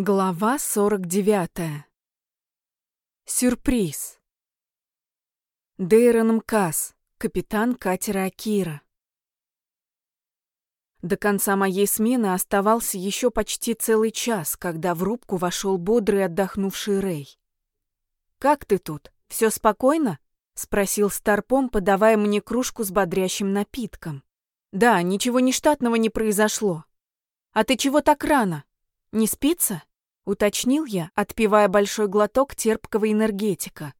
Глава 49. Сюрприз. Дейрон Мкас, капитан катера Акира. До конца моей смены оставался еще почти целый час, когда в рубку вошел бодрый отдохнувший Рэй. «Как ты тут? Все спокойно?» — спросил Старпом, подавая мне кружку с бодрящим напитком. «Да, ничего нештатного не произошло. А ты чего так рано? Не спится?» Уточнил я, отпивая большой глоток терпкого энергетика.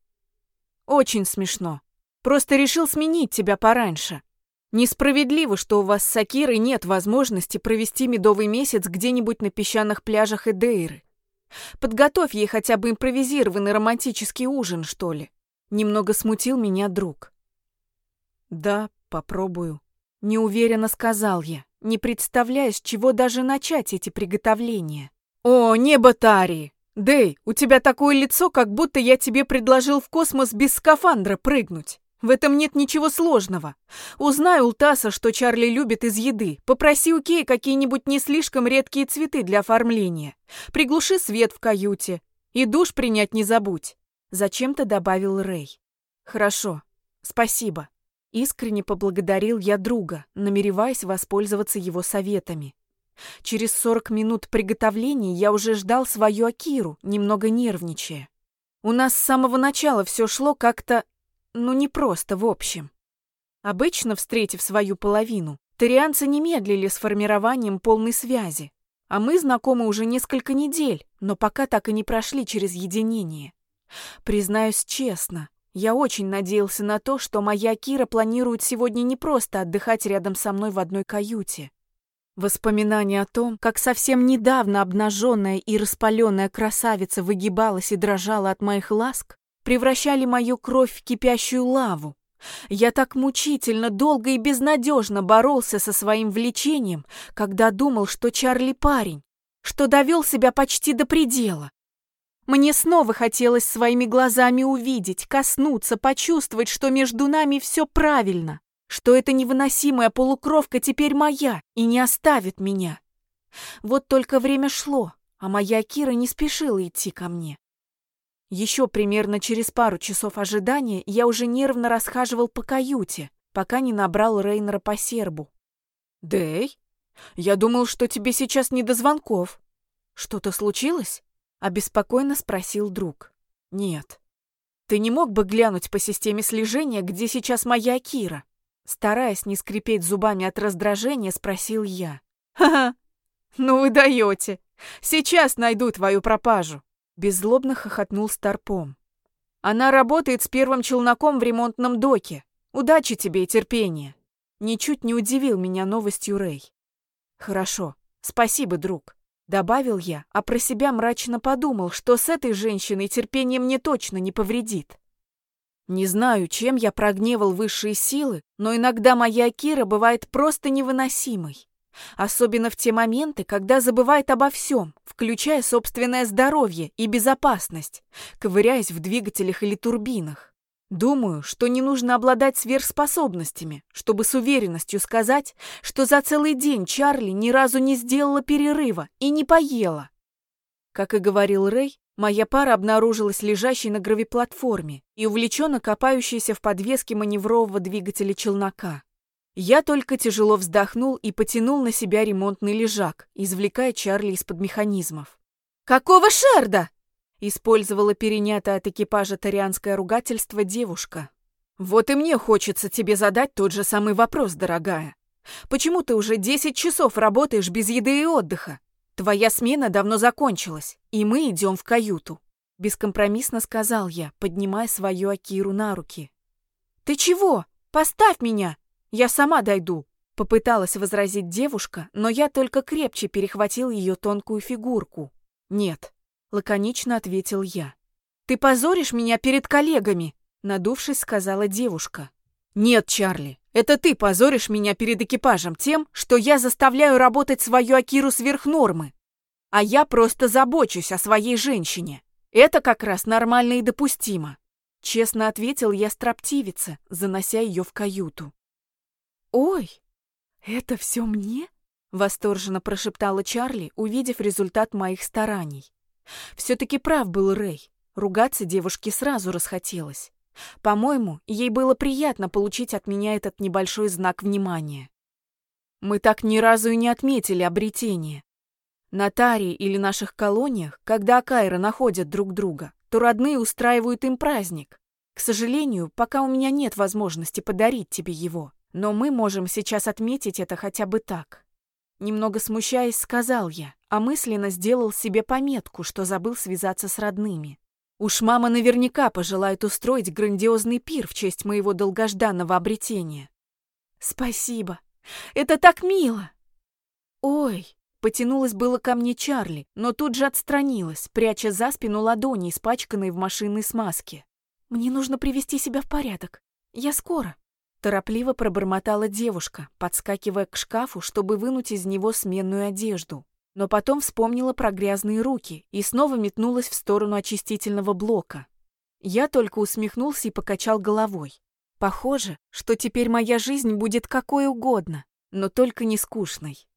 Очень смешно. Просто решил сменить тебя пораньше. Несправедливо, что у вас с Сакирой нет возможности провести медовый месяц где-нибудь на песчаных пляжах Эдейры. Подготовь ей хотя бы импровизированный романтический ужин, что ли. Немного смутил меня друг. Да, попробую. Неуверенно сказал я, не представляя, с чего даже начать эти приготовления. «О, небо Тари! Дэй, у тебя такое лицо, как будто я тебе предложил в космос без скафандра прыгнуть. В этом нет ничего сложного. Узнай у Таса, что Чарли любит из еды. Попроси у Кей какие-нибудь не слишком редкие цветы для оформления. Приглуши свет в каюте. И душ принять не забудь. Зачем-то добавил Рэй. Хорошо. Спасибо. Искренне поблагодарил я друга, намереваясь воспользоваться его советами. Через сорок минут приготовлений я уже ждал свою Акиру, немного нервничая. У нас с самого начала все шло как-то, ну не просто в общем. Обычно, встретив свою половину, тарианцы не медлили с формированием полной связи, а мы знакомы уже несколько недель, но пока так и не прошли через единение. Признаюсь честно, я очень надеялся на то, что моя Кира планирует сегодня не просто отдыхать рядом со мной в одной каюте, Воспоминания о том, как совсем недавно обнаженная и распаленная красавица выгибалась и дрожала от моих ласк, превращали мою кровь в кипящую лаву. Я так мучительно, долго и безнадежно боролся со своим влечением, когда думал, что Чарли парень, что довел себя почти до предела. Мне снова хотелось своими глазами увидеть, коснуться, почувствовать, что между нами все правильно что эта невыносимая полукровка теперь моя и не оставит меня. Вот только время шло, а моя Кира не спешила идти ко мне. Еще примерно через пару часов ожидания я уже нервно расхаживал по каюте, пока не набрал Рейнера по сербу. «Дэй, я думал, что тебе сейчас не до звонков. Что-то случилось?» — обеспокоенно спросил друг. «Нет. Ты не мог бы глянуть по системе слежения, где сейчас моя Кира?» Стараясь не скрипеть зубами от раздражения, спросил я. «Ха-ха! Ну вы даете! Сейчас найду твою пропажу!» Беззлобно хохотнул Старпом. «Она работает с первым челноком в ремонтном доке. Удачи тебе и терпения!» Ничуть не удивил меня новостью Рэй. «Хорошо, спасибо, друг», — добавил я, а про себя мрачно подумал, что с этой женщиной терпение мне точно не повредит. Не знаю, чем я прогневал высшие силы, но иногда моя Кира бывает просто невыносимой. Особенно в те моменты, когда забывает обо всем, включая собственное здоровье и безопасность, ковыряясь в двигателях или турбинах. Думаю, что не нужно обладать сверхспособностями, чтобы с уверенностью сказать, что за целый день Чарли ни разу не сделала перерыва и не поела. Как и говорил Рэй, Моя пара обнаружилась лежащей на гравиплатформе и увлеченно копающейся в подвеске маневрового двигателя челнока. Я только тяжело вздохнул и потянул на себя ремонтный лежак, извлекая Чарли из-под механизмов. «Какого шерда?» — использовала перенятое от экипажа тарианское ругательство девушка. «Вот и мне хочется тебе задать тот же самый вопрос, дорогая. Почему ты уже десять часов работаешь без еды и отдыха? Твоя смена давно закончилась, и мы идем в каюту. Бескомпромиссно сказал я, поднимая свою Акиру на руки. «Ты чего? Поставь меня! Я сама дойду!» Попыталась возразить девушка, но я только крепче перехватил ее тонкую фигурку. «Нет», — лаконично ответил я. «Ты позоришь меня перед коллегами!» Надувшись, сказала девушка. «Нет, Чарли, это ты позоришь меня перед экипажем тем, что я заставляю работать свою Акиру сверх нормы. А я просто забочусь о своей женщине. Это как раз нормально и допустимо. Честно ответил я строптивице, занося ее в каюту. «Ой, это все мне?» Восторженно прошептала Чарли, увидев результат моих стараний. Все-таки прав был Рэй. Ругаться девушке сразу расхотелось. По-моему, ей было приятно получить от меня этот небольшой знак внимания. Мы так ни разу и не отметили обретение. На Таре или наших колониях, когда Акайры находят друг друга, то родные устраивают им праздник. К сожалению, пока у меня нет возможности подарить тебе его, но мы можем сейчас отметить это хотя бы так. Немного смущаясь, сказал я, а мысленно сделал себе пометку, что забыл связаться с родными. Уж мама наверняка пожелает устроить грандиозный пир в честь моего долгожданного обретения. Спасибо. Это так мило. Ой, потянулась было ко мне Чарли, но тут же отстранилась, пряча за спину ладони, испачканные в машинной смазке. Мне нужно привести себя в порядок. Я скоро. Торопливо пробормотала девушка, подскакивая к шкафу, чтобы вынуть из него сменную одежду но потом вспомнила про грязные руки и снова метнулась в сторону очистительного блока. Я только усмехнулся и покачал головой. Похоже, что теперь моя жизнь будет какой угодно, но только не скучной.